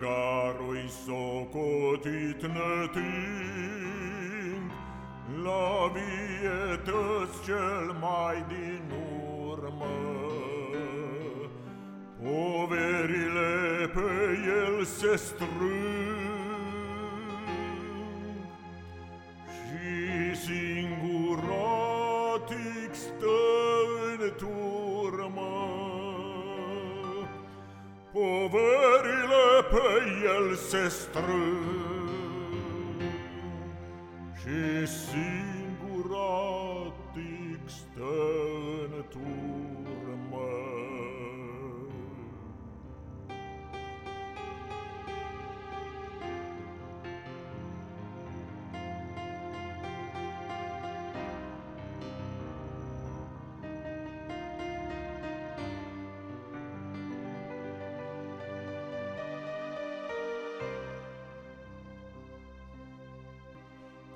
Lăgarui socotit nătind La vietăți cel mai din urmă. Poverile pe el se strâng Și singuratic stă în turmă. Poverile pe el se strâng Și singuratic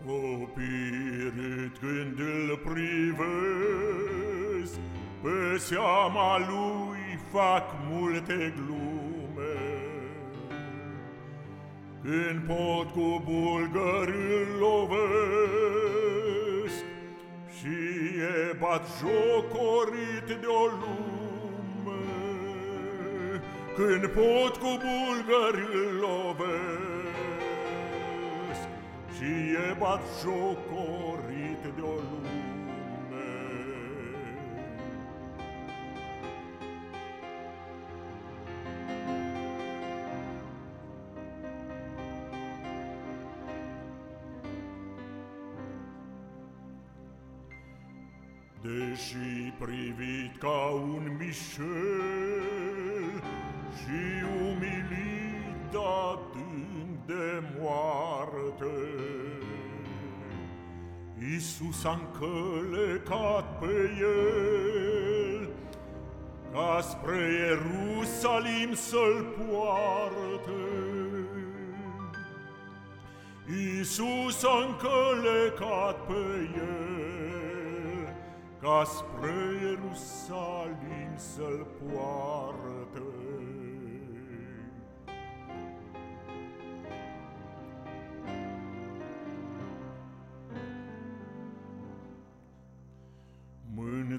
Copirit când îl privesc, Pe seama lui fac multe glume. Când pot cu bulgări îl lovesc, Și e bat jocorit de-o lume. Când pot cu bulgări îl lovesc, și e bat jocorit de o lume. Deși privit ca un mișel și umilit adânc de moarte, Isus a încălecat pe el, ca spre Ierusalim să-l poarte. Isus a încălecat pe el, ca spre Ierusalim să-l poarte.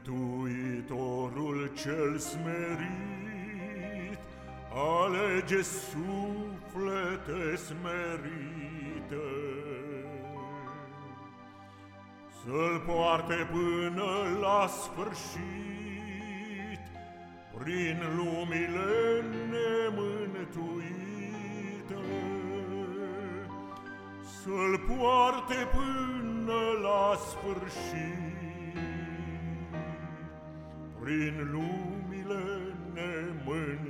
Mântuitorul cel smerit alege suflete smerite. Să-l poarte până la sfârșit Prin lumile nemântuite. Să-l poarte până la sfârșit prin lumile nemâni.